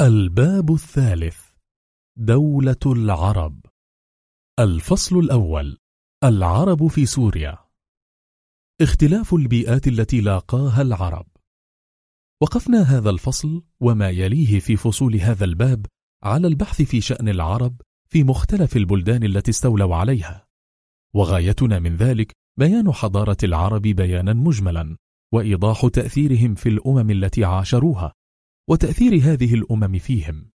الباب الثالث دولة العرب. الفصل الأول العرب في سوريا. اختلاف البيئات التي لاقاها العرب. وقفنا هذا الفصل وما يليه في فصول هذا الباب على البحث في شأن العرب في مختلف البلدان التي استولوا عليها. وغايتنا من ذلك بيان حضارة العرب بيانا مجملا وإيضاح تأثيرهم في الأمم التي عاشروها. وتأثير هذه الأمم فيهم.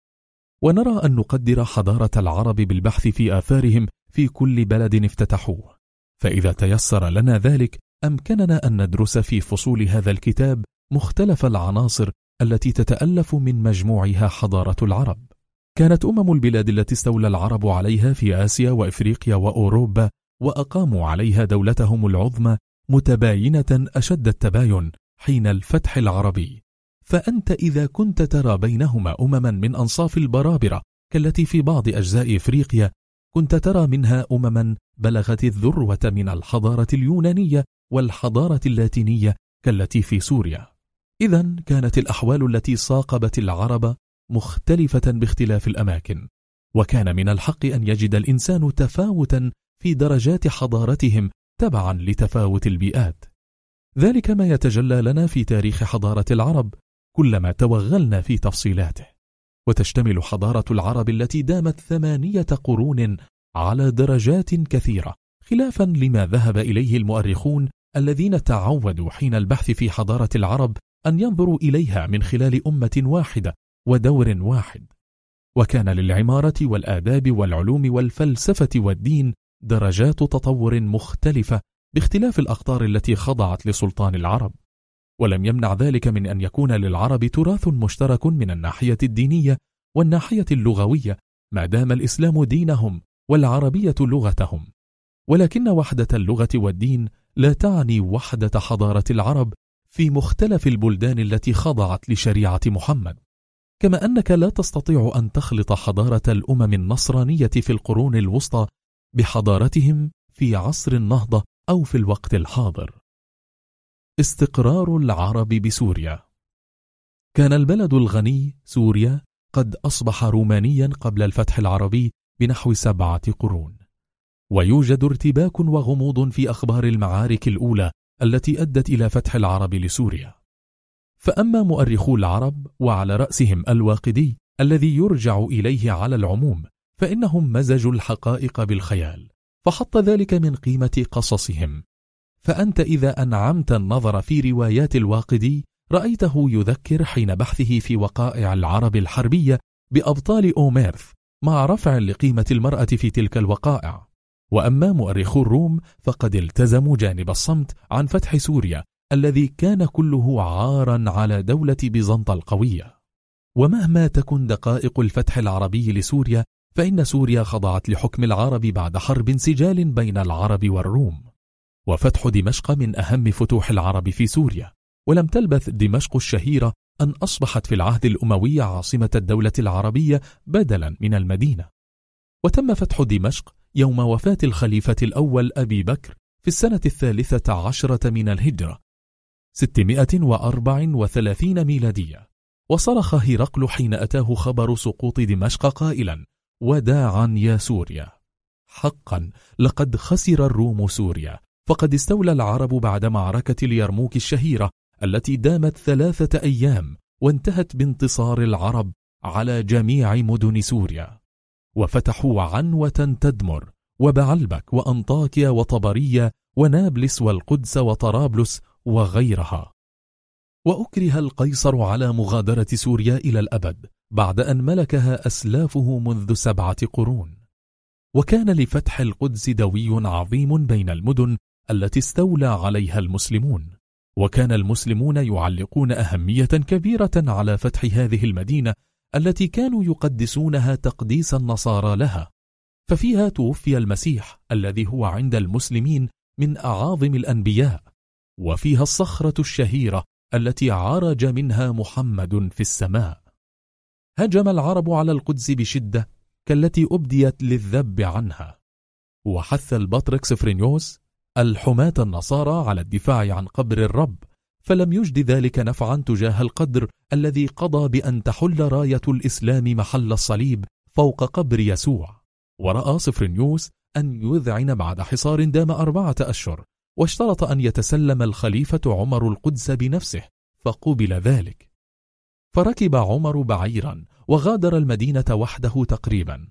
ونرى أن نقدر حضارة العرب بالبحث في آثارهم في كل بلد افتتحوه. فإذا تيسر لنا ذلك أمكننا أن ندرس في فصول هذا الكتاب مختلف العناصر التي تتألف من مجموعها حضارة العرب. كانت أمم البلاد التي استولى العرب عليها في آسيا وإفريقيا وأوروبا وأقاموا عليها دولتهم العظمى متباينة أشد التباين حين الفتح العربي. فأنت إذا كنت ترى بينهما أمما من أنصاف البرابرة كالتي في بعض أجزاء إفريقيا كنت ترى منها أمما بلغت الذروة من الحضارة اليونانية والحضارة اللاتينية كالتي في سوريا. إذا كانت الأحوال التي صاقبت العرب مختلفة باختلاف الأماكن وكان من الحق أن يجد الإنسان تفاوتا في درجات حضارتهم تبعا لتفاوت البيئات. ذلك ما يتجلى لنا في تاريخ حضارة العرب كلما توغلنا في تفصيلاته. وتشتمل حضارة العرب التي دامت ثمانية قرون على درجات كثيرة خلافا لما ذهب إليه المؤرخون الذين تعودوا حين البحث في حضارة العرب أن ينظروا إليها من خلال أمة واحدة ودور واحد. وكان للعمارة والآداب والعلوم والفلسفة والدين درجات تطور مختلفة باختلاف الأقطار التي خضعت لسلطان العرب. ولم يمنع ذلك من أن يكون للعرب تراث مشترك من الناحية الدينية والناحية اللغوية ما دام الإسلام دينهم والعربية لغتهم. ولكن وحدة اللغة والدين لا تعني وحدة حضارة العرب في مختلف البلدان التي خضعت لشريعة محمد. كما أنك لا تستطيع أن تخلط حضارة الأمم النصرانية في القرون الوسطى بحضارتهم في عصر النهضة أو في الوقت الحاضر. استقرار العرب بسوريا. كان البلد الغني سوريا قد أصبح رومانيا قبل الفتح العربي بنحو سبعة قرون. ويوجد ارتباك وغموض في أخبار المعارك الأولى التي أدت إلى فتح العرب لسوريا. فأما مؤرخو العرب وعلى رأسهم الواقدي الذي يرجع إليه على العموم فإنهم مزجوا الحقائق بالخيال فحط ذلك من قيمة قصصهم. فأنت إذا أنعمت النظر في روايات الواقدي رأيته يذكر حين بحثه في وقائع العرب الحربية بأبطال أوميرث مع رفع لقيمة المرأة في تلك الوقائع. وأما مؤرخو الروم فقد التزموا جانب الصمت عن فتح سوريا الذي كان كله عارا على دولة بيزنطة القوية. ومهما تكن دقائق الفتح العربي لسوريا فإن سوريا خضعت لحكم العرب بعد حرب سجال بين العرب والروم. وفتح دمشق من أهم فتوح العرب في سوريا ولم تلبث دمشق الشهيرة أن أصبحت في العهد الأموي عاصمة الدولة العربية بدلا من المدينة. وتم فتح دمشق يوم وفاة الخليفة الأول أبي بكر في السنة الثالثة عشرة من الهجرة 634 ميلادية. وصرخ هرقل حين أتاه خبر سقوط دمشق قائلا وداعا يا سوريا. حقا لقد خسر الروم سوريا. فقد استولى العرب بعد معركة اليرموك الشهيرة التي دامت ثلاثة أيام وانتهت بانتصار العرب على جميع مدن سوريا. وفتحوا عنوة تدمر وبعلبك وأنطاكيا وطبرية ونابلس والقدس وطرابلس وغيرها. وأكره القيصر على مغادرة سوريا إلى الأبد بعد أن ملكها أسلافه منذ سبعة قرون. وكان لفتح القدس دوي عظيم بين المدن التي استولى عليها المسلمون وكان المسلمون يعلقون أهمية كبيرة على فتح هذه المدينة التي كانوا يقدسونها تقديس النصارى لها. ففيها توفي المسيح الذي هو عند المسلمين من أعاظم الأنبياء وفيها الصخرة الشهيرة التي عرج منها محمد في السماء. هجم العرب على القدس بشدة كالتي أبديت للذب عنها. وحث البطرك سفرينيوس الحماة النصارى على الدفاع عن قبر الرب فلم يجد ذلك نفعا تجاه القدر الذي قضى بأن تحل راية الإسلام محل الصليب فوق قبر يسوع. ورأى صفرنيوس أن يذعن بعد حصار دام أربعة أشهر واشترط أن يتسلم الخليفة عمر القدس بنفسه فقبل ذلك. فركب عمر بعيرا وغادر المدينة وحده تقريبا.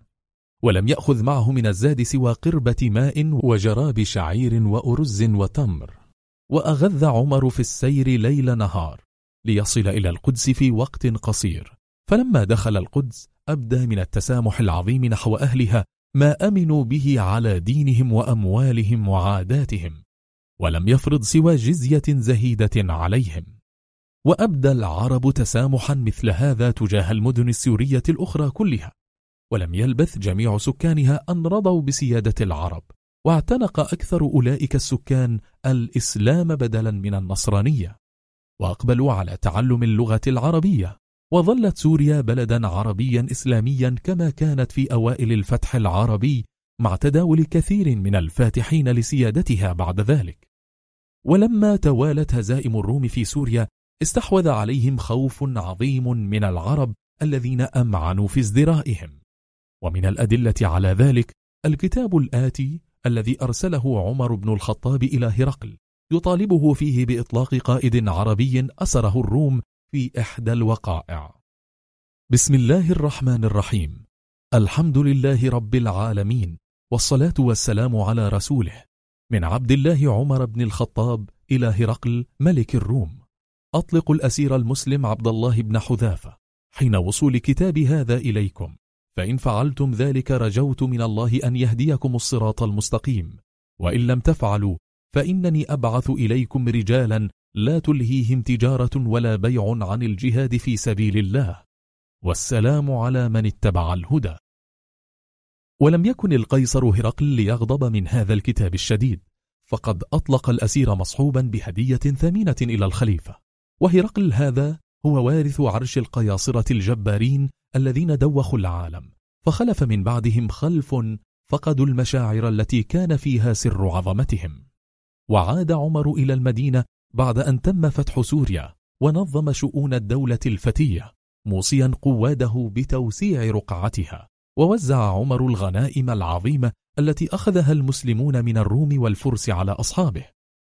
ولم يأخذ معه من الزاد سوى قربة ماء وجراب شعير وأرز وتمر. وأغذ عمر في السير ليل نهار ليصل إلى القدس في وقت قصير. فلما دخل القدس أبدى من التسامح العظيم نحو أهلها ما أمنوا به على دينهم وأموالهم وعاداتهم ولم يفرض سوى جزية زهيدة عليهم. وأبدى العرب تسامحا مثل هذا تجاه المدن السورية الأخرى كلها. ولم يلبث جميع سكانها أن رضوا بسيادة العرب واعتنق أكثر أولئك السكان الإسلام بدلا من النصرانية وأقبلوا على تعلم اللغة العربية وظلت سوريا بلدا عربيا إسلاميا كما كانت في أوائل الفتح العربي مع تداول كثير من الفاتحين لسيادتها بعد ذلك. ولما توالت هزائم الروم في سوريا استحوذ عليهم خوف عظيم من العرب الذين أمعنوا في ازدرائهم. ومن الأدلة على ذلك الكتاب الآتي الذي أرسله عمر بن الخطاب إلى هرقل يطالبه فيه بإطلاق قائد عربي أسره الروم في إحدى الوقائع. بسم الله الرحمن الرحيم. الحمد لله رب العالمين والصلاة والسلام على رسوله. من عبد الله عمر بن الخطاب إلى هرقل ملك الروم. أطلق الأسير المسلم عبد الله بن حذافة حين وصول كتاب هذا إليكم. فإن فعلتم ذلك رجوت من الله أن يهديكم الصراط المستقيم. وإن لم تفعلوا فإنني أبعث إليكم رجالا لا تلهيهم تجارة ولا بيع عن الجهاد في سبيل الله. والسلام على من اتبع الهدى. ولم يكن القيصر هرقل ليغضب من هذا الكتاب الشديد فقد أطلق الأسير مصحوبا بهدية ثمينة إلى الخليفة. وهرقل هذا هو وارث عرش القياصرة الجبارين الذين دوخوا العالم فخلف من بعدهم خلف فقدوا المشاعر التي كان فيها سر عظمتهم. وعاد عمر إلى المدينة بعد أن تم فتح سوريا ونظم شؤون الدولة الفتية موصيا قواده بتوسيع رقعتها. ووزع عمر الغنائم العظيمة التي أخذها المسلمون من الروم والفرس على أصحابه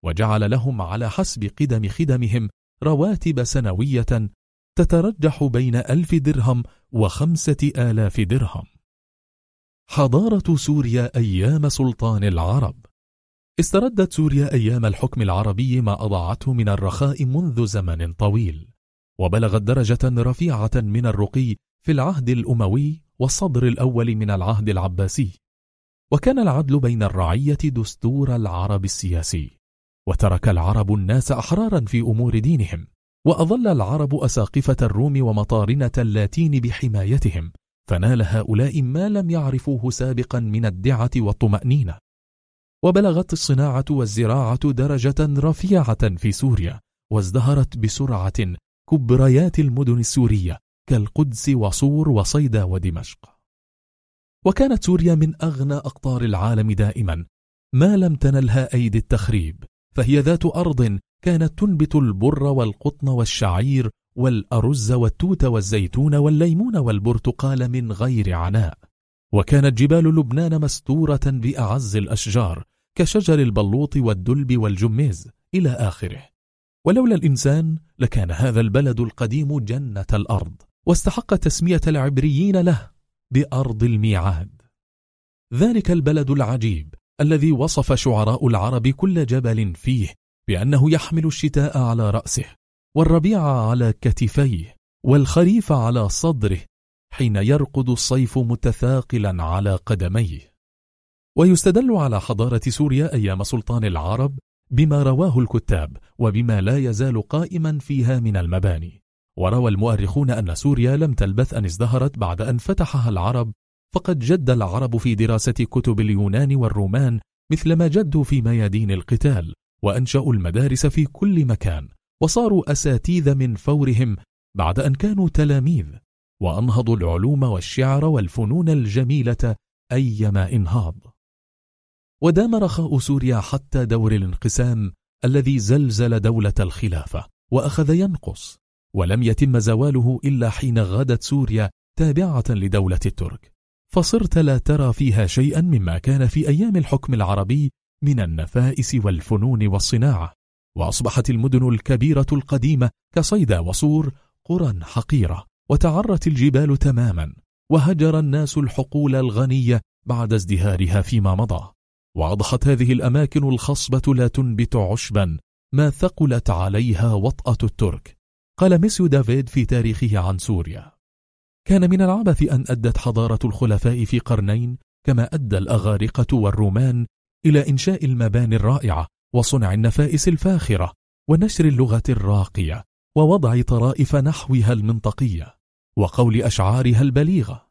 وجعل لهم على حسب قدم خدمهم رواتب سنوية تترجح بين ألف درهم وخمسة آلاف درهم. حضارة سوريا أيام سلطان العرب. استردت سوريا أيام الحكم العربي ما أضاعته من الرخاء منذ زمن طويل وبلغت درجة رفيعة من الرقي في العهد الأموي والصدر الأول من العهد العباسي. وكان العدل بين الرعية دستور العرب السياسي وترك العرب الناس أحرارا في أمور دينهم. وأظل العرب أساقفة الروم ومطارنة اللاتين بحمايتهم فنال هؤلاء ما لم يعرفوه سابقا من الدعة والطمأنينة. وبلغت الصناعة والزراعة درجة رفيعة في سوريا وازدهرت بسرعة كبريات المدن السورية كالقدس وصور وصيدا ودمشق. وكانت سوريا من أغنى أقطار العالم دائما ما لم تنلها أيدي التخريب فهي ذات أرض كانت تنبت البر والقطن والشعير والأرز والتوت والزيتون والليمون والبرتقال من غير عناء. وكانت جبال لبنان مستورة بأعز الأشجار كشجر البلوط والدلب والجميز إلى آخره. ولولا الإنسان لكان هذا البلد القديم جنة الأرض واستحق تسمية العبريين له بأرض الميعاد. ذلك البلد العجيب الذي وصف شعراء العرب كل جبل فيه بأنه يحمل الشتاء على رأسه والربيع على كتفيه والخريف على صدره حين يرقد الصيف متثاقلا على قدميه. ويستدل على حضارة سوريا أيام سلطان العرب بما رواه الكتاب وبما لا يزال قائما فيها من المباني. وروى المؤرخون أن سوريا لم تلبث أن ازدهرت بعد أن فتحها العرب فقد جد العرب في دراسة كتب اليونان والرومان مثلما جدوا في ميادين القتال. وأنشأوا المدارس في كل مكان وصاروا أساتيذ من فورهم بعد أن كانوا تلاميذ وأنهضوا العلوم والشعر والفنون الجميلة أيما إنهاض. ودام رخاء سوريا حتى دور الانقسام الذي زلزل دولة الخلافة وأخذ ينقص ولم يتم زواله إلا حين غادت سوريا تابعة لدولة الترك. فصرت لا ترى فيها شيئا مما كان في أيام الحكم العربي من النفائس والفنون والصناعة وأصبحت المدن الكبيرة القديمة كصيدا وصور قرى حقيرة وتعرت الجبال تماما وهجر الناس الحقول الغنية بعد ازدهارها فيما مضى. وأضحت هذه الأماكن الخصبة لا تنبت عشبا ما ثقلت عليها وطأة الترك. قال ميسيو دافيد في تاريخه عن سوريا. كان من العبث أن أدت حضارة الخلفاء في قرنين كما أدى الأغارقة والرومان إلى إنشاء المباني الرائعة وصنع النفائس الفاخرة ونشر اللغة الراقية ووضع طرائف نحوها المنطقية وقول أشعارها البليغة.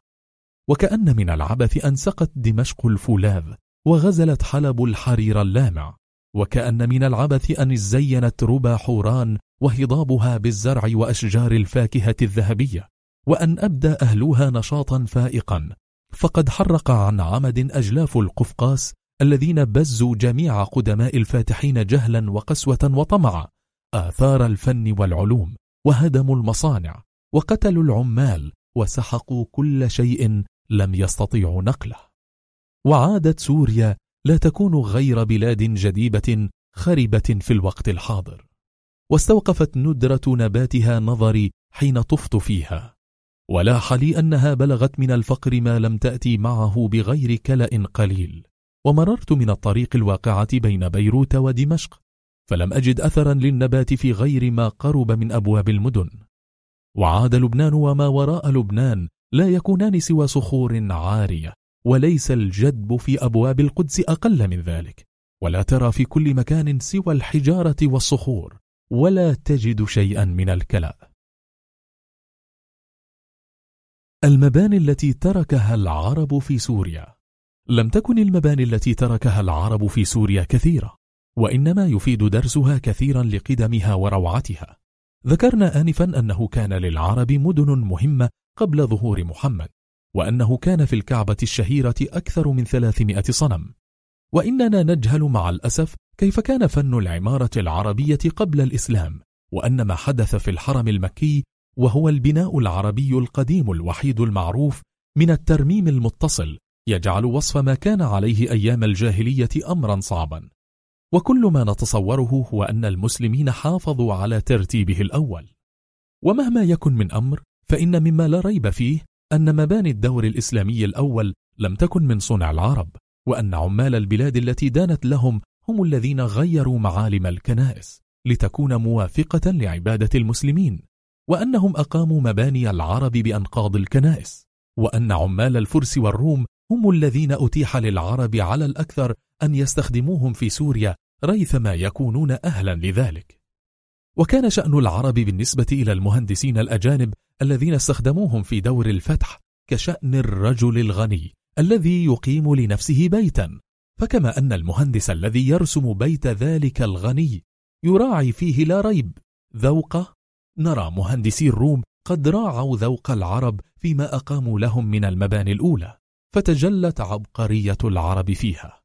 وكأن من العبث أن سقت دمشق الفولاذ وغزلت حلب الحرير اللامع. وكأن من العبث أن زينت ربى حوران وهضابها بالزرع وأشجار الفاكهة الذهبية. وأن أبدى أهلها نشاطا فائقا. فقد حرق عن عمد أجلاف القفقاس الذين بزوا جميع قدماء الفاتحين جهلا وقسوة وطمعا آثار الفن والعلوم وهدموا المصانع وقتلوا العمال وسحقوا كل شيء لم يستطيعوا نقله. وعادت سوريا لا تكون غير بلاد جديبة خربة في الوقت الحاضر. واستوقفت ندرة نباتها نظري حين طفت فيها. ولاح لي أنها بلغت من الفقر ما لم تأتي معه بغير كلأ قليل. ومررت من الطريق الواقعة بين بيروت ودمشق فلم أجد أثرا للنبات في غير ما قرب من أبواب المدن. وعاد لبنان وما وراء لبنان لا يكونان سوى صخور عارية وليس الجدب في أبواب القدس أقل من ذلك. ولا ترى في كل مكان سوى الحجارة والصخور ولا تجد شيئا من الكلاء المباني التي تركها العرب في سوريا. لم تكن المباني التي تركها العرب في سوريا كثيرة وإنما يفيد درسها كثيرا لقدمها وروعتها. ذكرنا آنفا أنه كان للعرب مدن مهمة قبل ظهور محمد وأنه كان في الكعبة الشهيرة أكثر من ثلاثمائة صنم. وإننا نجهل مع الأسف كيف كان فن العمارة العربية قبل الإسلام وأن ما حدث في الحرم المكي وهو البناء العربي القديم الوحيد المعروف من الترميم المتصل يجعل وصف ما كان عليه أيام الجاهلية أمرا صعبا. وكل ما نتصوره هو أن المسلمين حافظوا على ترتيبه الأول. ومهما يكن من أمر فإن مما لا ريب فيه أن مباني الدور الإسلامي الأول لم تكن من صنع العرب وأن عمال البلاد التي دانت لهم هم الذين غيروا معالم الكنائس لتكون موافقة لعبادة المسلمين وأنهم أقاموا مباني العرب بأنقاض الكنائس وأن عمال الفرس والروم هم الذين أتيح للعرب على الأكثر أن يستخدموهم في سوريا ريثما يكونون أهلا لذلك. وكان شأن العرب بالنسبة إلى المهندسين الأجانب الذين استخدموهم في دور الفتح كشأن الرجل الغني الذي يقيم لنفسه بيتا. فكما أن المهندس الذي يرسم بيت ذلك الغني يراعي فيه لا ريب. ذوقه نرى مهندسي الروم قد راعوا ذوق العرب فيما أقاموا لهم من المباني الأولى. فتجلت عبقرية العرب فيها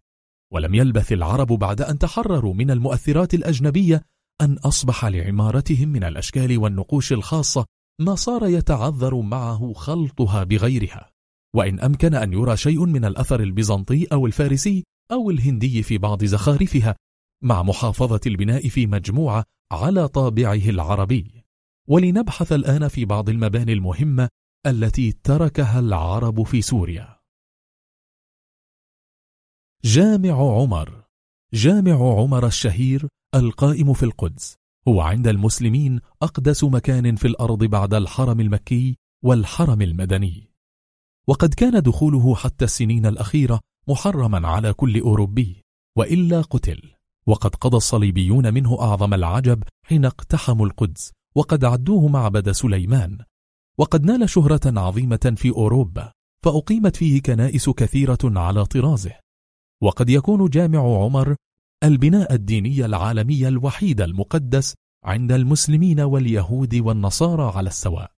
ولم يلبث العرب بعد أن تحرروا من المؤثرات الأجنبية أن أصبح لعمارتهم من الأشكال والنقوش الخاصة ما صار يتعذر معه خلطها بغيرها. وإن أمكن أن يرى شيء من الأثر البيزنطي أو الفارسي أو الهندي في بعض زخارفها مع محافظة البناء في مجموعة على طابعه العربي. ولنبحث الآن في بعض المباني المهمة التي تركها العرب في سوريا. جامع عمر. جامع عمر الشهير القائم في القدس. هو عند المسلمين أقدس مكان في الأرض بعد الحرم المكي والحرم المدني. وقد كان دخوله حتى السنين الأخيرة محرما على كل أوروبي وإلا قتل. وقد قضى الصليبيون منه أعظم العجب حين اقتحموا القدس وقد عدوه معبد سليمان. وقد نال شهرة عظيمة في أوروبا فأقيمت فيه كنائس كثيرة على طرازه. وقد يكون جامع عمر البناء الديني العالمي الوحيد المقدس عند المسلمين واليهود والنصارى على السواء.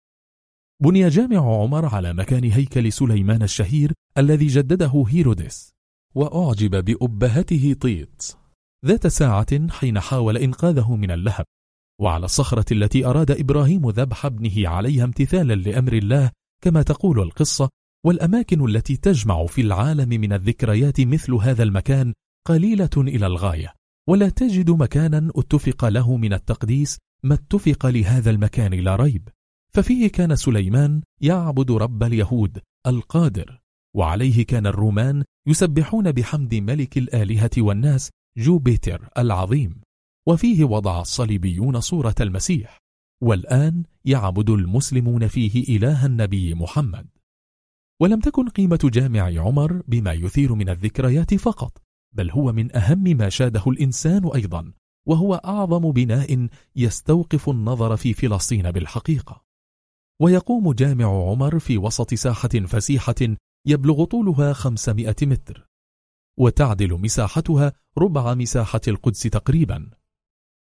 بني جامع عمر على مكان هيكل سليمان الشهير الذي جدده هيرودس وأعجب بأبهته طيط ذات ساعة حين حاول إنقاذه من اللهب وعلى الصخرة التي أراد إبراهيم ذبح ابنه عليها امتثالا لأمر الله كما تقول القصة والأماكن التي تجمع في العالم من الذكريات مثل هذا المكان قليلة إلى الغاية ولا تجد مكانا اتفق له من التقديس ما اتفق لهذا المكان لا ريب. ففيه كان سليمان يعبد رب اليهود القادر وعليه كان الرومان يسبحون بحمد ملك الآلهة والناس جوبيتر العظيم. وفيه وضع الصليبيون صورة المسيح والآن يعبد المسلمون فيه إله النبي محمد. ولم تكن قيمة جامع عمر بما يثير من الذكريات فقط بل هو من أهم ما شاده الإنسان أيضا وهو أعظم بناء يستوقف النظر في فلسطين بالحقيقة. ويقوم جامع عمر في وسط ساحة فسيحة يبلغ طولها 500 متر وتعدل مساحتها ربع مساحة القدس تقريبا.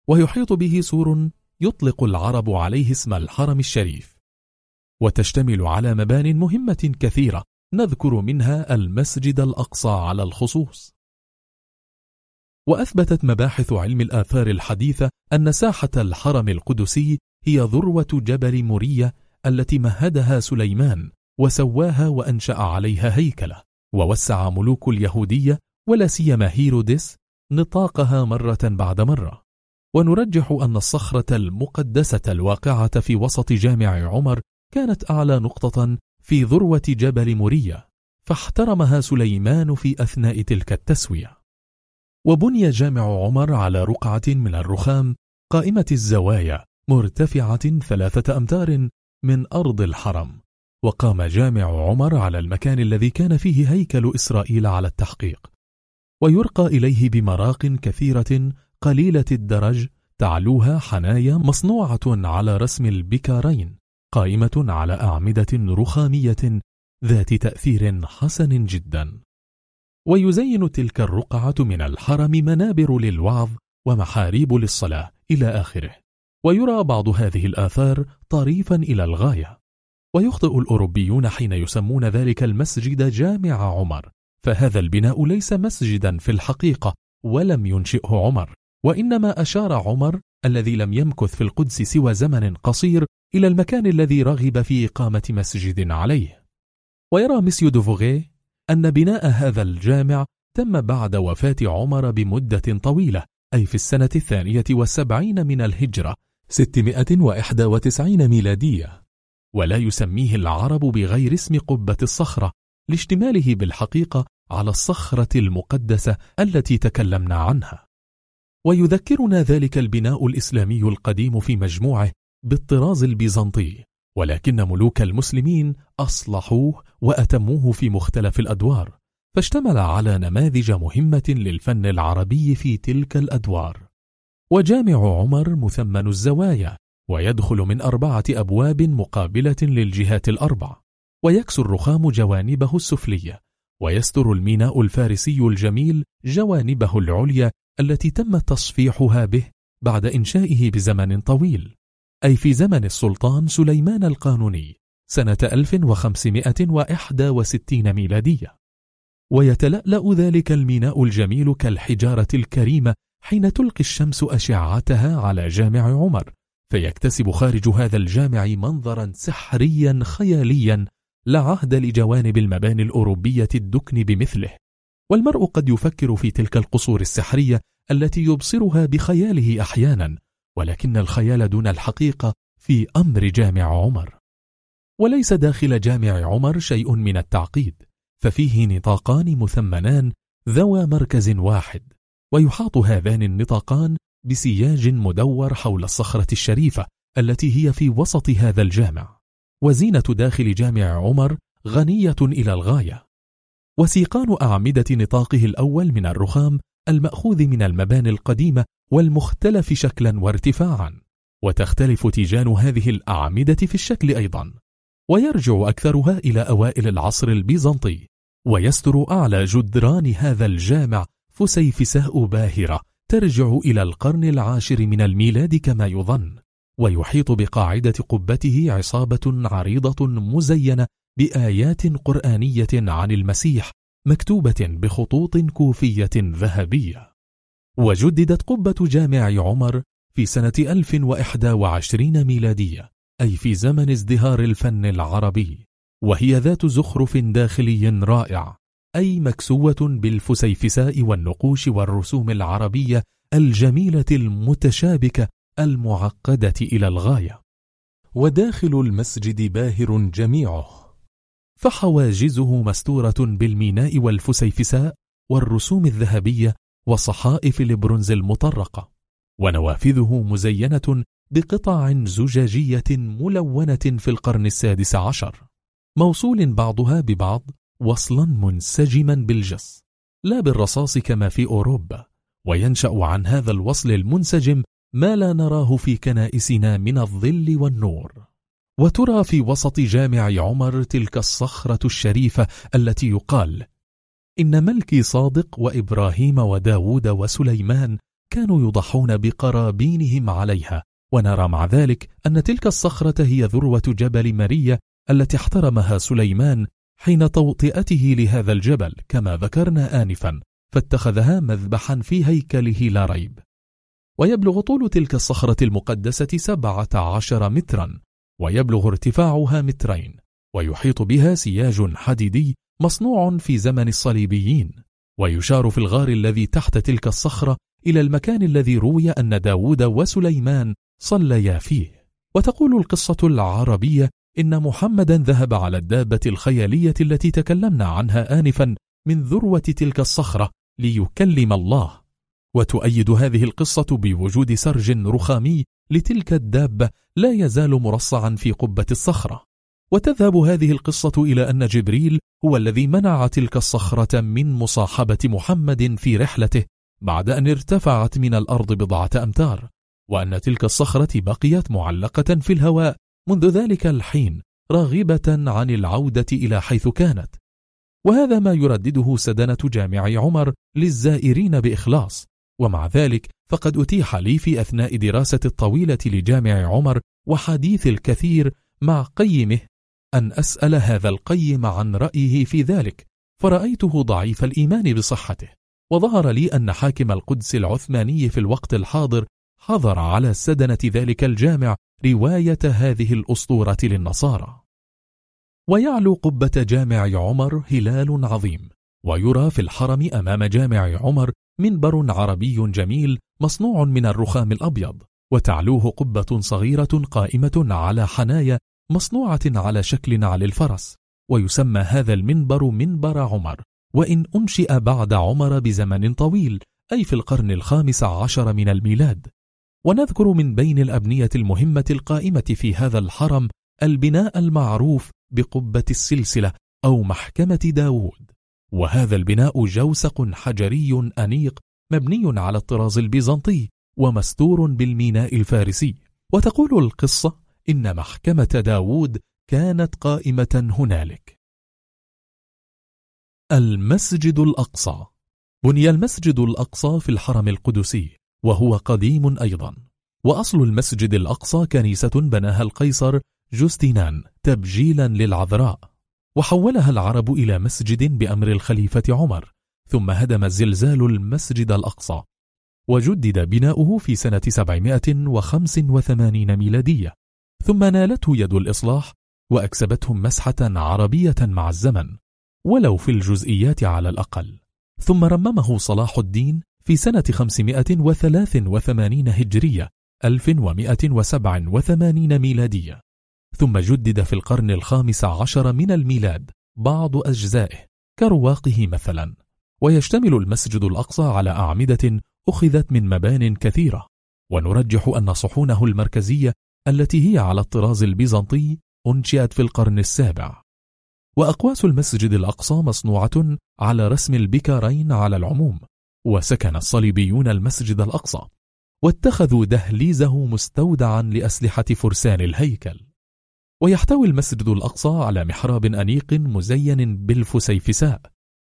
ويحيط به سور يطلق العرب عليه اسم الحرم الشريف. وتشتمل على مبان مهمة كثيرة نذكر منها المسجد الأقصى على الخصوص. وأثبتت مباحث علم الآثار الحديثة أن ساحة الحرم القدسي هي ذروة جبل مورية التي مهدها سليمان وسواها وأنشأ عليها هيكلة ووسع ملوك اليهودية ولا سيما هيرودس نطاقها مرة بعد مرة. ونرجح أن الصخرة المقدسة الواقعة في وسط جامع عمر كانت أعلى نقطة في ذروة جبل مورية فاحترمها سليمان في أثناء تلك التسوية. وبني جامع عمر على رقعة من الرخام قائمة الزوايا مرتفعة ثلاثة أمتار من أرض الحرم وقام جامع عمر على المكان الذي كان فيه هيكل إسرائيل على التحقيق ويرقى إليه بمراق كثيرة قليلة الدرج تعلوها حنايا مصنوعة على رسم البكارين. قائمة على أعمدة رخامية ذات تأثير حسن جدا. ويزين تلك الرقعة من الحرم منابر للوعظ ومحاريب للصلاة إلى آخره. ويرى بعض هذه الآثار طريفا إلى الغاية. ويخطئ الأوروبيون حين يسمون ذلك المسجد جامع عمر. فهذا البناء ليس مسجدا في الحقيقة ولم ينشئه عمر. وإنما أشار عمر الذي لم يمكث في القدس سوى زمن قصير إلى المكان الذي رغب في إقامة مسجد عليه. ويرى مسيو دوفوغي أن بناء هذا الجامع تم بعد وفاة عمر بمدة طويلة أي في السنة الثانية والسبعين من الهجرة 691 ميلادية. ولا يسميه العرب بغير اسم قبة الصخرة لاشتماله بالحقيقة على الصخرة المقدسة التي تكلمنا عنها. ويذكرنا ذلك البناء الإسلامي القديم في مجموعه بالطراز البيزنطي ولكن ملوك المسلمين أصلحوه وأتموه في مختلف الأدوار فاشتمل على نماذج مهمة للفن العربي في تلك الأدوار. وجامع عمر مثمن الزوايا ويدخل من أربعة أبواب مقابلة للجهات الأربع ويكسو الرخام جوانبه السفلية ويستر الميناء الفارسي الجميل جوانبه العليا التي تم تصفيحها به بعد إنشائه بزمن طويل. أي في زمن السلطان سليمان القانوني سنة 1561 ميلادية. ويتلألأ ذلك الميناء الجميل كالحجارة الكريمة حين تلقي الشمس أشعتها على جامع عمر فيكتسب خارج هذا الجامع منظرا سحريا خياليا لا عهد لجوانب المباني الأوروبية الدكن بمثله. والمرء قد يفكر في تلك القصور السحرية التي يبصرها بخياله أحيانا ولكن الخيال دون الحقيقة في أمر جامع عمر. وليس داخل جامع عمر شيء من التعقيد ففيه نطاقان مثمنان ذوى مركز واحد ويحاط هذان النطاقان بسياج مدور حول الصخرة الشريفة التي هي في وسط هذا الجامع. وزينة داخل جامع عمر غنية إلى الغاية. وسيقان أعمدة نطاقه الأول من الرخام المأخوذ من المباني القديمة والمختلف شكلا وارتفاعا وتختلف تيجان هذه الأعمدة في الشكل أيضا ويرجع أكثرها إلى أوائل العصر البيزنطي ويستر أعلى جدران هذا الجامع فسيفساء باهرة ترجع إلى القرن العاشر من الميلاد كما يظن ويحيط بقاعدة قبته عصابة عريضة مزينة بآيات قرآنية عن المسيح مكتوبة بخطوط كوفية ذهبية. وجددت قبة جامع عمر في سنة 1021 ميلادية أي في زمن ازدهار الفن العربي. وهي ذات زخرف داخلي رائع أي مكسوة بالفسيفساء والنقوش والرسوم العربية الجميلة المتشابكة المعقدة إلى الغاية. وداخل المسجد باهر جميعه. فحواجزه مستورة بالميناء والفسيفساء والرسوم الذهبية وصحائف البرونز المطرقة ونوافذه مزينة بقطع زجاجية ملونة في القرن السادس عشر. موصول بعضها ببعض وصلا منسجما بالجص لا بالرصاص كما في أوروبا وينشأ عن هذا الوصل المنسجم ما لا نراه في كنائسنا من الظل والنور. وترى في وسط جامع عمر تلك الصخرة الشريفة التي يقال إن ملكي صادق وإبراهيم وداود وسليمان كانوا يضحون بقرابينهم عليها. ونرى مع ذلك أن تلك الصخرة هي ذروة جبل ماريا التي احترمها سليمان حين توطئته لهذا الجبل كما ذكرنا آنفا فاتخذها مذبحا في هيكله لا ريب. ويبلغ طول تلك الصخرة المقدسة سبعة عشر مترا. ويبلغ ارتفاعها مترين ويحيط بها سياج حديدي مصنوع في زمن الصليبيين ويشار في الغار الذي تحت تلك الصخرة إلى المكان الذي روي أن داود وسليمان صليا فيه. وتقول القصة العربية إن محمدا ذهب على الدابة الخيالية التي تكلمنا عنها آنفا من ذروة تلك الصخرة ليكلم الله. وتؤيد هذه القصة بوجود سرج رخامي لتلك الدابة لا يزال مرصعا في قبة الصخرة. وتذهب هذه القصة إلى أن جبريل هو الذي منع تلك الصخرة من مصاحبة محمد في رحلته بعد أن ارتفعت من الأرض بضعة أمتار وأن تلك الصخرة بقيت معلقة في الهواء منذ ذلك الحين راغبة عن العودة إلى حيث كانت. وهذا ما يردده سدنة جامع عمر للزائرين بإخلاص. ومع ذلك فقد أتيح لي في أثناء دراسة الطويلة لجامع عمر وحديث الكثير مع قيمه أن أسأل هذا القيم عن رأيه في ذلك فرأيته ضعيف الإيمان بصحته. وظهر لي أن حاكم القدس العثماني في الوقت الحاضر حضر على سدنة ذلك الجامع رواية هذه الأسطورة للنصارى. ويعلو قبة جامع عمر هلال عظيم ويرى في الحرم أمام جامع عمر منبر عربي جميل مصنوع من الرخام الأبيض وتعلوه قبة صغيرة قائمة على حنايا مصنوعة على شكل على الفرس ويسمى هذا المنبر منبر عمر. وإن أنشئ بعد عمر بزمن طويل أي في القرن الخامس عشر من الميلاد. ونذكر من بين الأبنية المهمة القائمة في هذا الحرم البناء المعروف بقبة السلسلة أو محكمة داود وهذا البناء جوسق حجري أنيق مبني على الطراز البيزنطي ومستور بالميناء الفارسي. وتقول القصة إن محكمة داود كانت قائمة هنالك. المسجد الأقصى. بني المسجد الأقصى في الحرم القدسي وهو قديم أيضا. وأصل المسجد الأقصى كنيسة بناها القيصر جوستينان تبجيلا للعذراء. وحولها العرب إلى مسجد بأمر الخليفة عمر ثم هدم الزلزال المسجد الأقصى وجدد بناؤه في سنة 785 ميلادية ثم نالته يد الإصلاح وأكسبتهم مسحة عربية مع الزمن ولو في الجزئيات على الأقل. ثم رممه صلاح الدين في سنة 583 هجرية 1187 ميلادية. ثم جدد في القرن الخامس عشر من الميلاد بعض أجزائه كرواقه مثلا. ويشتمل المسجد الأقصى على أعمدة أخذت من مبان كثيرة. ونرجح أن صحونه المركزية التي هي على الطراز البيزنطي أنشئت في القرن السابع. وأقواس المسجد الأقصى مصنوعة على رسم البكارين على العموم. وسكن الصليبيون المسجد الأقصى. واتخذوا دهليزه مستودعا لأسلحة فرسان الهيكل. ويحتوي المسجد الأقصى على محراب أنيق مزين بالفسيفساء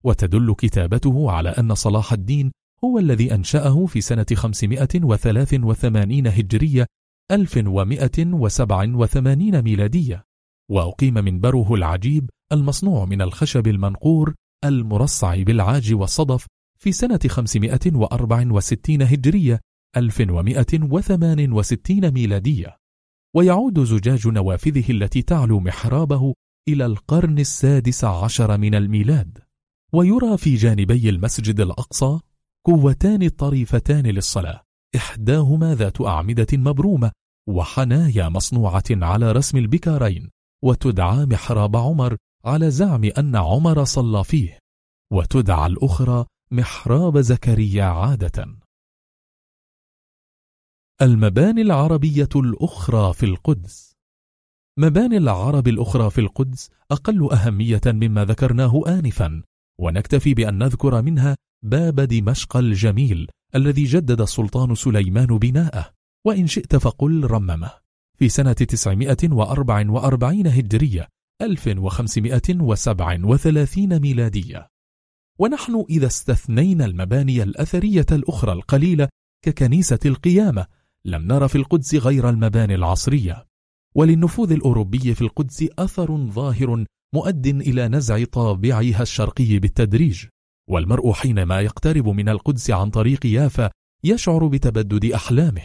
وتدل كتابته على أن صلاح الدين هو الذي أنشأه في سنة 583 هجرية 1187 ميلادية وأقيم منبره العجيب المصنوع من الخشب المنقور المرصع بالعاج والصدف في سنة 564 هجرية 1168 ميلادية. ويعود زجاج نوافذه التي تعلو محرابه إلى القرن السادس عشر من الميلاد ويرى في جانبي المسجد الأقصى قوتان طريفتان للصلاة إحداهما ذات أعمدة مبرومة وحنايا مصنوعة على رسم البكارين وتدعى محراب عمر على زعم أن عمر صلى فيه وتدعى الأخرى محراب زكريا عادة. المباني العربية الأخرى في القدس. مباني العرب الأخرى في القدس أقل أهمية مما ذكرناه آنفا ونكتفي بأن نذكر منها باب دمشق الجميل الذي جدد السلطان سليمان بناءه وإن شئت فقل رممه. في سنة 944 هجرية 1537 ميلادية. ونحن إذا استثنينا المباني الأثرية الأخرى القليلة ككنيسة القيامة لم نر في القدس غير المباني العصرية. وللنفوذ الأوروبي في القدس أثر ظاهر مؤد إلى نزع طابعها الشرقي بالتدريج. والمرء حينما يقترب من القدس عن طريق يافا يشعر بتبدد أحلامه.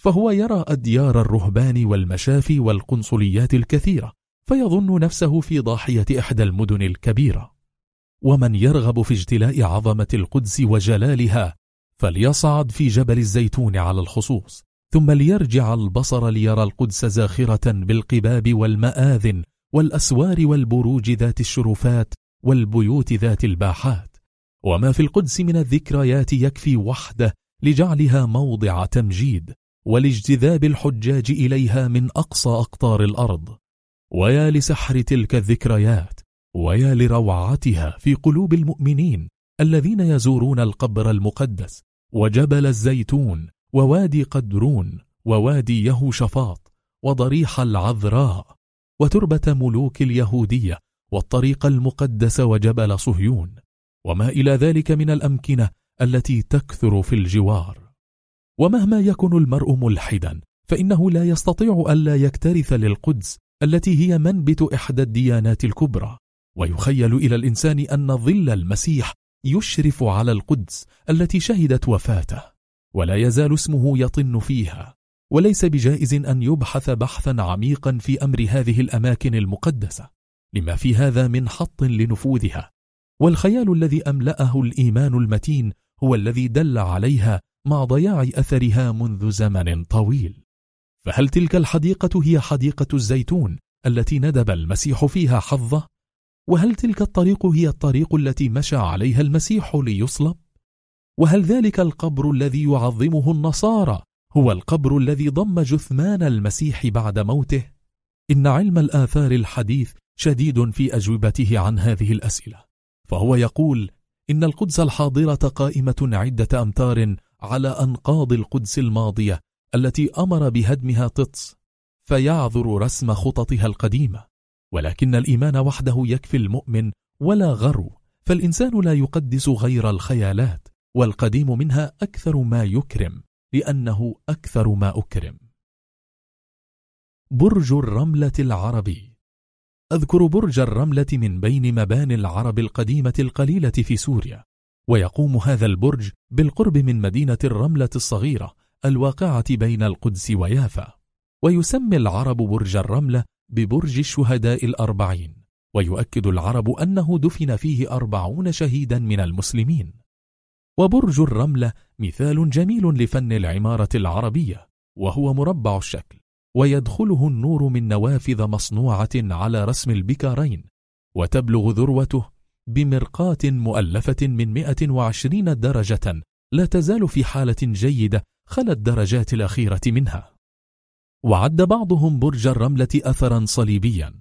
فهو يرى أديار الرهبان والمشافي والقنصليات الكثيرة فيظن نفسه في ضاحية إحدى المدن الكبيرة. ومن يرغب في اجتلاء عظمة القدس وجلالها فليصعد في جبل الزيتون على الخصوص. ثم ليرجع البصر ليرى القدس زاخرة بالقباب والمآذن والأسوار والبروج ذات الشرفات والبيوت ذات الباحات. وما في القدس من الذكريات يكفي وحده لجعلها موضع تمجيد ولاجتذاب الحجاج إليها من أقصى أقطار الأرض. ويا لسحر تلك الذكريات ويا لروعتها في قلوب المؤمنين الذين يزورون القبر المقدس وجبل الزيتون ووادي قدرون ووادي يهوشفاط وضريح العذراء وتربة ملوك اليهودية والطريق المقدس وجبل صهيون وما إلى ذلك من الأمكنة التي تكثر في الجوار. ومهما يكن المرء ملحدا فإنه لا يستطيع ألا يكترث للقدس التي هي منبت إحدى الديانات الكبرى. ويخيل إلى الإنسان أن ظل المسيح يشرف على القدس التي شهدت وفاته. ولا يزال اسمه يطن فيها وليس بجائز أن يبحث بحثا عميقا في أمر هذه الأماكن المقدسة لما في هذا من حط لنفوذها والخيال الذي أملأه الإيمان المتين هو الذي دل عليها مع ضياع أثرها منذ زمن طويل فهل تلك الحديقة هي حديقة الزيتون التي ندب المسيح فيها حظه؟ وهل تلك الطريق هي الطريق التي مشى عليها المسيح ليصلب؟ وهل ذلك القبر الذي يعظمه النصارى هو القبر الذي ضم جثمان المسيح بعد موته؟ إن علم الآثار الحديث شديد في أجوبته عن هذه الأسئلة. فهو يقول إن القدس الحاضرة قائمة عدة أمتار على أنقاض القدس الماضية التي أمر بهدمها ططس فيعذر رسم خططها القديمة. ولكن الإيمان وحده يكفي المؤمن ولا غرو فالإنسان لا يقدس غير الخيالات. والقديم منها أكثر ما يكرم لأنه أكثر ما أكرم. برج الرملة العربي. أذكر برج الرملة من بين مباني العرب القديمة القليلة في سوريا ويقوم هذا البرج بالقرب من مدينة الرملة الصغيرة الواقعة بين القدس ويافا ويسمي العرب برج الرملة ببرج الشهداء الأربعين ويؤكد العرب أنه دفن فيه أربعون شهيدا من المسلمين. وبرج الرملة مثال جميل لفن العمارة العربية وهو مربع الشكل ويدخله النور من نوافذ مصنوعة على رسم البكارين وتبلغ ذروته بمرقاة مؤلفة من 120 درجة لا تزال في حالة جيدة خلى الدرجات الأخيرة منها. وعد بعضهم برج الرملة أثرا صليبيا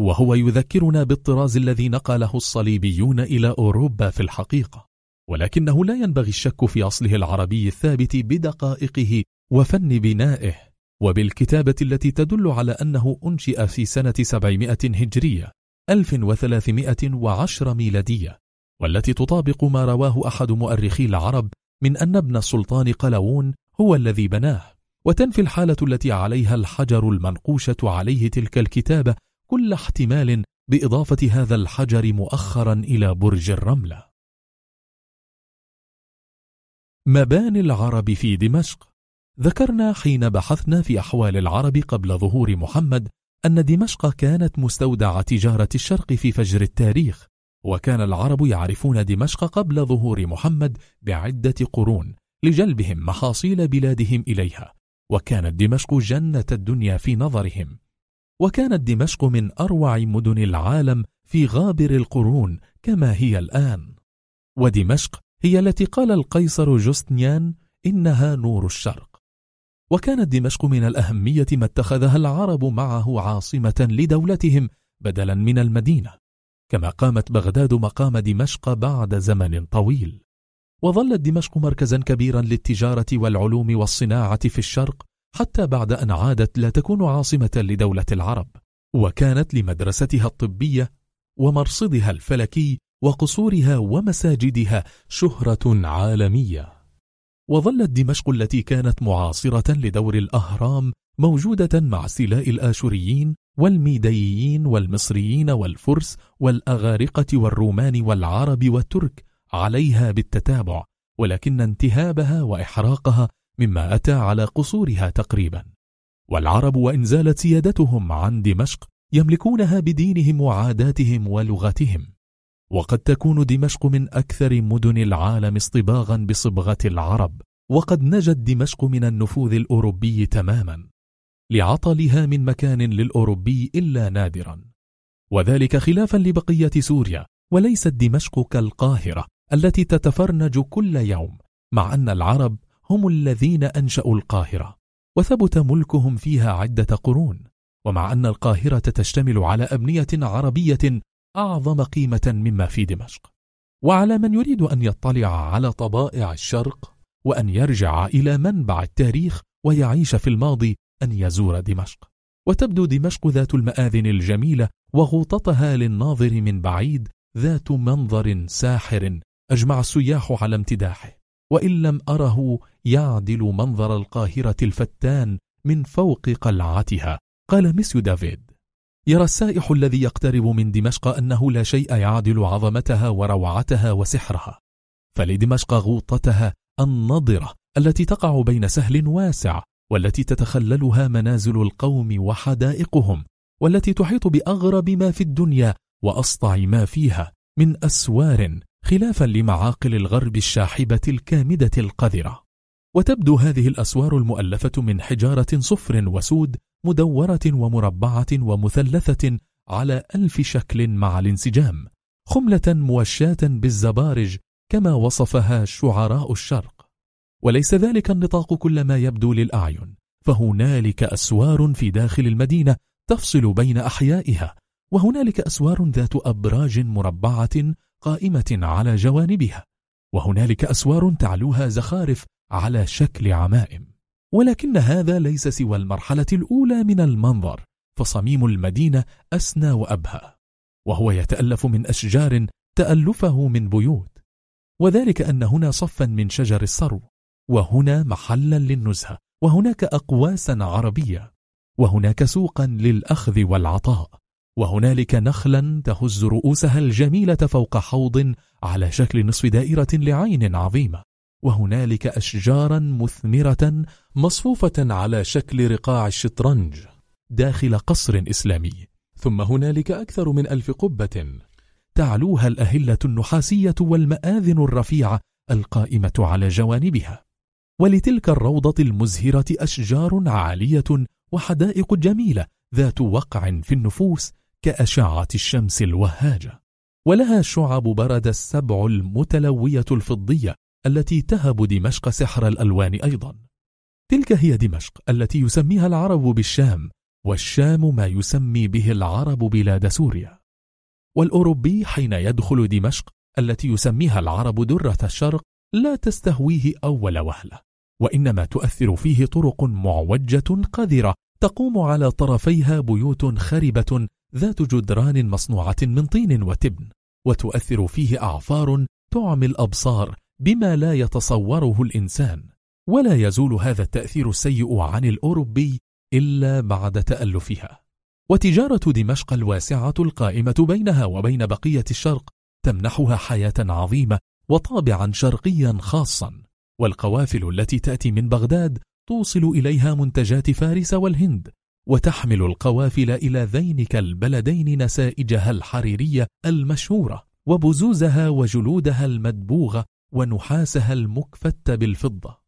وهو يذكرنا بالطراز الذي نقله الصليبيون إلى أوروبا في الحقيقة. ولكنه لا ينبغي الشك في أصله العربي الثابت بدقائقه وفن بنائه وبالكتابة التي تدل على أنه أنشئ في سنة 700 هجرية 1310 ميلادية والتي تطابق ما رواه أحد مؤرخي العرب من أن ابن السلطان قلوون هو الذي بناه. وتنفي الحالة التي عليها الحجر المنقوشة عليه تلك الكتابة كل احتمال بإضافة هذا الحجر مؤخرا إلى برج الرملة. مباني العرب في دمشق. ذكرنا حين بحثنا في أحوال العرب قبل ظهور محمد أن دمشق كانت مستودع تجارة الشرق في فجر التاريخ وكان العرب يعرفون دمشق قبل ظهور محمد بعدة قرون لجلبهم محاصيل بلادهم إليها وكانت دمشق جنة الدنيا في نظرهم. وكانت دمشق من أروع مدن العالم في غابر القرون كما هي الآن. ودمشق هي التي قال القيصر جوستنيان إنها نور الشرق. وكانت دمشق من الأهمية ما اتخذها العرب معه عاصمة لدولتهم بدلا من المدينة كما قامت بغداد مقام دمشق بعد زمن طويل. وظلت دمشق مركزا كبيرا للتجارة والعلوم والصناعة في الشرق حتى بعد أن عادت لا تكون عاصمة لدولة العرب. وكانت لمدرستها الطبية ومرصدها الفلكي وقصورها ومساجدها شهرة عالمية. وظلت دمشق التي كانت معاصرة لدور الأهرام موجودة مع سلاء الآشوريين والميديين والمصريين والفرس والأغارقة والرومان والعرب والترك عليها بالتتابع ولكن انتهابها وإحراقها مما أتى على قصورها تقريبا. والعرب وإن زالت سيادتهم عن دمشق يملكونها بدينهم وعاداتهم ولغتهم. وقد تكون دمشق من أكثر مدن العالم اصطباغا بصبغة العرب وقد نجت دمشق من النفوذ الأوروبي تماما. لعطلها من مكان للأوروبي إلا نادرا. وذلك خلافا لبقية سوريا وليست دمشق كالقاهرة التي تتفرنج كل يوم مع أن العرب هم الذين أنشأوا القاهرة وثبت ملكهم فيها عدة قرون. ومع أن القاهرة تشتمل على أبنية عربية أعظم قيمة مما في دمشق. وعلى من يريد أن يطلع على طبائع الشرق وأن يرجع إلى منبع التاريخ ويعيش في الماضي أن يزور دمشق. وتبدو دمشق ذات المآذن الجميلة وغوطتها للناظر من بعيد ذات منظر ساحر أجمع السياح على امتداحه. وإن لم أره يعدل منظر القاهرة الفتان من فوق قلعتها. قال ميسيو دافيد يرى السائح الذي يقترب من دمشق أنه لا شيء يعدل عظمتها وروعتها وسحرها. فلدمشق غوطتها النضرة التي تقع بين سهل واسع والتي تتخللها منازل القوم وحدائقهم والتي تحيط بأغرب ما في الدنيا وأسطع ما فيها من أسوار خلافا لمعاقل الغرب الشاحبة الكامدة القذرة. وتبدو هذه الأسوار المؤلفة من حجارة صفر وسود مدورة ومربعة ومثلثة على ألف شكل مع الانسجام خملة موشاة بالزبارج كما وصفها شعراء الشرق. وليس ذلك النطاق كل ما يبدو للأعين فهنالك أسوار في داخل المدينة تفصل بين أحيائها وهنالك أسوار ذات أبراج مربعة قائمة على جوانبها وهنالك أسوار تعلوها زخارف على شكل عمائم. ولكن هذا ليس سوى المرحلة الأولى من المنظر فصميم المدينة أسنى وأبهى وهو يتألف من أشجار تألفه من بيوت وذلك أن هنا صفا من شجر الصرو وهنا محلا للنزهة وهناك أقواسا عربية وهناك سوقا للأخذ والعطاء وهنالك نخلا تهز رؤوسها الجميلة فوق حوض على شكل نصف دائرة لعين عظيمة. وهنالك أشجارا مثمرة مصفوفة على شكل رقاع الشطرنج داخل قصر إسلامي. ثم هنالك أكثر من ألف قبة تعلوها الأهلة النحاسية والمآذن الرفيعة القائمة على جوانبها. ولتلك الروضة المزهرة أشجار عالية وحدائق جميلة ذات وقع في النفوس كأشعة الشمس الوهاجة. ولها شعب برد السبع المتلوية الفضية التي تهب دمشق سحر الألوان أيضا. تلك هي دمشق التي يسميها العرب بالشام والشام ما يسمي به العرب بلاد سوريا. والأوروبي حين يدخل دمشق التي يسميها العرب درة الشرق لا تستهويه أول وهلة وإنما تؤثر فيه طرق معوجة قذرة تقوم على طرفيها بيوت خربة ذات جدران مصنوعة من طين وتبن وتؤثر فيه أعفار تعمي الأبصار بما لا يتصوره الإنسان ولا يزول هذا التأثير السيء عن الأوروبي إلا بعد تألفها. وتجارة دمشق الواسعة القائمة بينها وبين بقية الشرق تمنحها حياة عظيمة وطابعا شرقيا خاصا والقوافل التي تأتي من بغداد توصل إليها منتجات فارس والهند وتحمل القوافل إلى ذينك البلدين نسائجها الحريرية المشهورة وبزوزها وجلودها المدبوغة ونحاسها المكفت بالفضة.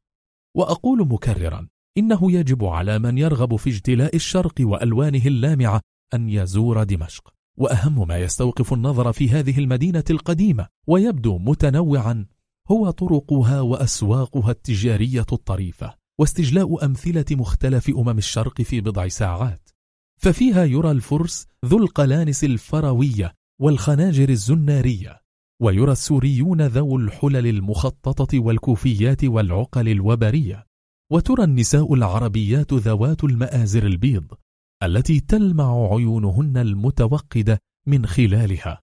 وأقول مكررا إنه يجب على من يرغب في اجتلاء الشرق وألوانه اللامعة أن يزور دمشق. وأهم ما يستوقف النظر في هذه المدينة القديمة ويبدو متنوعا هو طرقها وأسواقها التجارية الطريفة واستجلاء أمثلة مختلف أمم الشرق في بضع ساعات. ففيها يرى الفرس ذو القلانس الفروية والخناجر الزنارية. ويرى السوريون ذو الحلل المخططة والكوفيات والعقل الوبرية. وترى النساء العربيات ذوات المآزر البيض التي تلمع عيونهن المتوقدة من خلالها.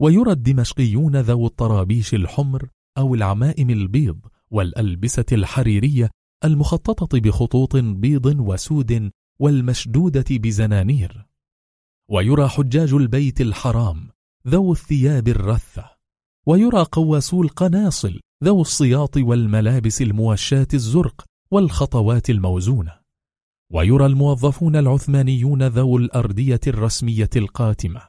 ويرى الدمشقيون ذو الطرابيش الحمر أو العمائم البيض والألبسة الحريرية المخططة بخطوط بيض وسود والمشدودة بزنانير. ويرى حجاج البيت الحرام ذو الثياب الرثة ويرى قواسو القناصل ذو الصياط والملابس الموشاة الزرق والخطوات الموزونة. ويرى الموظفون العثمانيون ذو الأردية الرسمية القاتمة.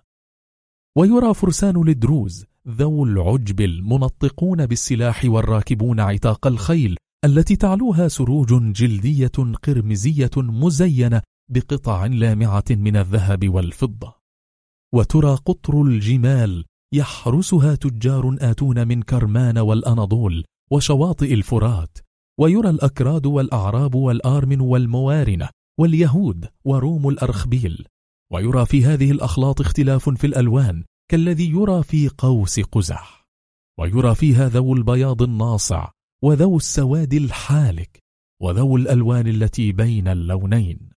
ويرى فرسان الدروز ذو العجب المنطقون بالسلاح والراكبون عتاق الخيل التي تعلوها سروج جلدية قرمزية مزينة بقطع لامعة من الذهب والفضة. وترى قطر الجمال يحرسها تجار آتون من كرمان والأناضول وشواطئ الفرات ويرى الأكراد والأعراب والآرمن والموارنة واليهود وروم الأرخبيل. ويرى في هذه الأخلاط اختلاف في الألوان كالذي يرى في قوس قزح. ويرى فيها ذو البياض الناصع وذو السواد الحالك وذو الألوان التي بين اللونين.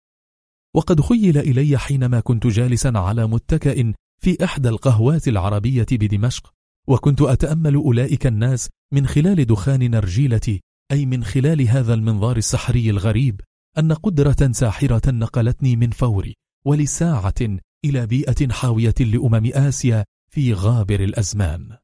وقد خيل إلي حينما كنت جالسا على متكئ في إحدى القهوات العربية بدمشق وكنت أتأمل أولئك الناس من خلال دخان نرجيلتي أي من خلال هذا المنظار السحري الغريب أن قدرة ساحرة نقلتني من فوري ولساعة إلى بيئة حاوية لأمم آسيا في غابر الأزمان.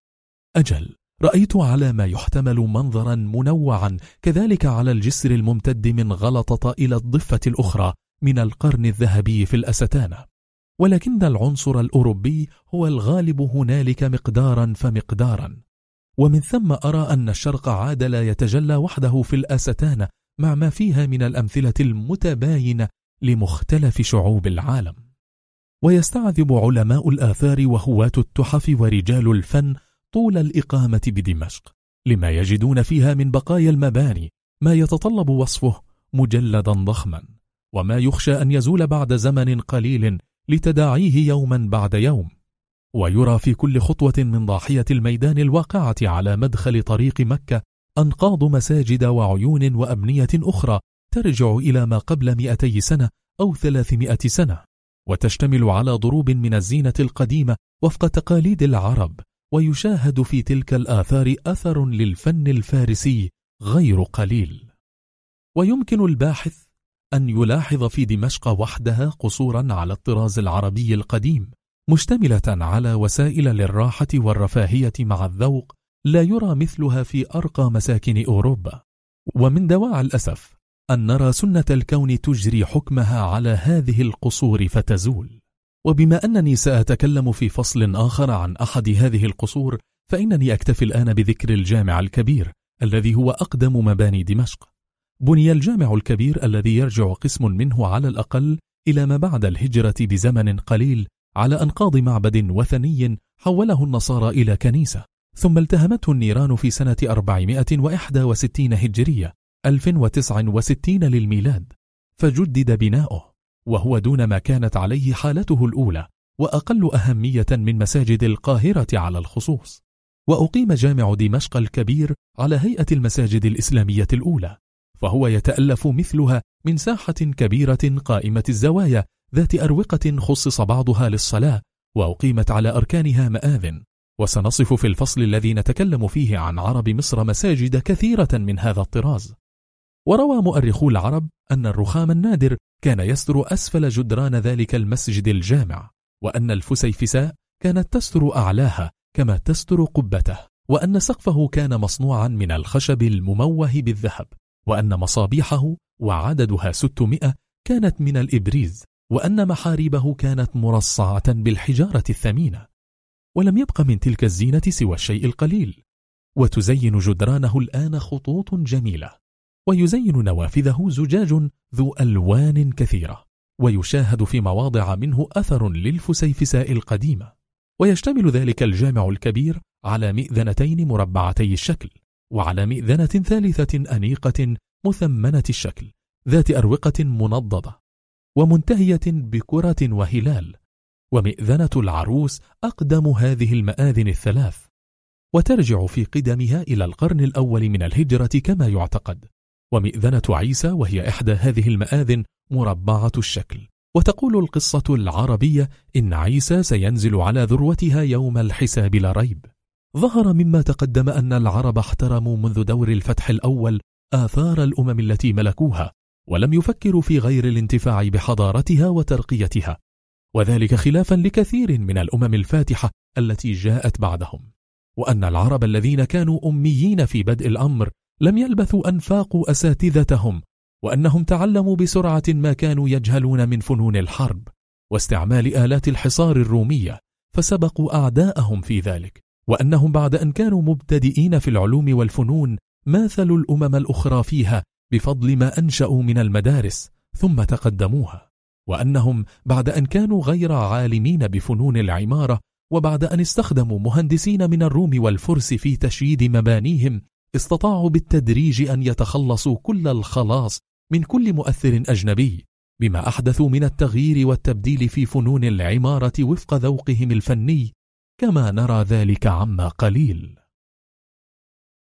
أجل رأيت على ما يحتمل منظرا منوعا كذلك على الجسر الممتد من غلطة إلى الضفة الأخرى من القرن الذهبي في الأستانة. ولكن العنصر الأوروبي هو الغالب هنالك مقدارا فمقدارا. ومن ثم أرى أن الشرق عاد لا يتجلى وحده في الأستانة مع ما فيها من الأمثلة المتباينة لمختلف شعوب العالم. ويستعذب علماء الآثار وهواة التحف ورجال الفن طول الإقامة بدمشق لما يجدون فيها من بقايا المباني ما يتطلب وصفه مجلدا ضخما. وما يخشى أن يزول بعد زمن قليل لتداعيه يوما بعد يوم ويرى في كل خطوة من ضاحية الميدان الواقعة على مدخل طريق مكة أنقاض مساجد وعيون وأبنية أخرى ترجع إلى ما قبل مئتي سنة أو ثلاثمائة سنة وتشتمل على ضروب من الزينة القديمة وفق تقاليد العرب ويشاهد في تلك الآثار أثر للفن الفارسي غير قليل. ويمكن الباحث أن يلاحظ في دمشق وحدها قصورا على الطراز العربي القديم مشتملة على وسائل للراحة والرفاهية مع الذوق لا يرى مثلها في أرقى مساكن أوروبا. ومن دواعي الأسف أن نرى سنة الكون تجري حكمها على هذه القصور فتزول. وبما أنني سأتكلم في فصل آخر عن أحد هذه القصور فإنني أكتفي الآن بذكر الجامع الكبير الذي هو أقدم مباني دمشق. بني الجامع الكبير الذي يرجع قسم منه على الأقل إلى ما بعد الهجرة بزمن قليل على أنقاض معبد وثني حوله النصارى إلى كنيسة. ثم التهمته النيران في سنة 461 هجرية 1069 للميلاد. فجدد بناؤه وهو دون ما كانت عليه حالته الأولى وأقل أهمية من مساجد القاهرة على الخصوص. وأقيم جامع دمشق الكبير على هيئة المساجد الإسلامية الأولى. فهو يتألف مثلها من ساحة كبيرة قائمة الزوايا ذات أروقة خصص بعضها للصلاة وأقيمت على أركانها مآذن. وسنصف في الفصل الذي نتكلم فيه عن عرب مصر مساجد كثيرة من هذا الطراز. وروى مؤرخو العرب أن الرخام النادر كان يستر أسفل جدران ذلك المسجد الجامع وأن الفسيفساء كانت تستر أعلاها كما تستر قبته وأن سقفه كان مصنوعا من الخشب المموه بالذهب. وأن مصابيحه وعددها 600 كانت من الإبريز وأن محاريبه كانت مرصعة بالحجارة الثمينة. ولم يبق من تلك الزينة سوى الشيء القليل. وتزين جدرانه الآن خطوط جميلة. ويزين نوافذه زجاج ذو ألوان كثيرة. ويشاهد في مواضع منه أثر للفسيفساء القديمة. ويشتمل ذلك الجامع الكبير على مئذنتين مربعتي الشكل. وعلى مئذنة ثالثة أنيقة مثمنة الشكل ذات أروقة منضدة ومنتهية بكرة وهلال ومئذنة العروس أقدم هذه المآذن الثلاث وترجع في قدمها إلى القرن الأول من الهجرة كما يعتقد ومئذنة عيسى وهي إحدى هذه المآذن مربعة الشكل. وتقول القصة العربية إن عيسى سينزل على ذروتها يوم الحساب لا ريب. ظهر مما تقدم أن العرب احترموا منذ دور الفتح الأول آثار الأمم التي ملكوها ولم يفكروا في غير الانتفاع بحضارتها وترقيتها وذلك خلافا لكثير من الأمم الفاتحة التي جاءت بعدهم. وأن العرب الذين كانوا أميين في بدء الأمر لم يلبثوا أنفاقوا أساتذتهم وأنهم تعلموا بسرعة ما كانوا يجهلون من فنون الحرب واستعمال آلات الحصار الرومية فسبقوا أعداءهم في ذلك. وأنهم بعد أن كانوا مبتدئين في العلوم والفنون ماثلوا الأمم الأخرى فيها بفضل ما أنشأوا من المدارس ثم تقدموها. وأنهم بعد أن كانوا غير عالمين بفنون العمارة وبعد أن استخدموا مهندسين من الروم والفرس في تشييد مبانيهم استطاعوا بالتدريج أن يتخلصوا كل الخلاص من كل مؤثر أجنبي بما أحدثوا من التغيير والتبديل في فنون العمارة وفق ذوقهم الفني كما نرى ذلك عما قليل.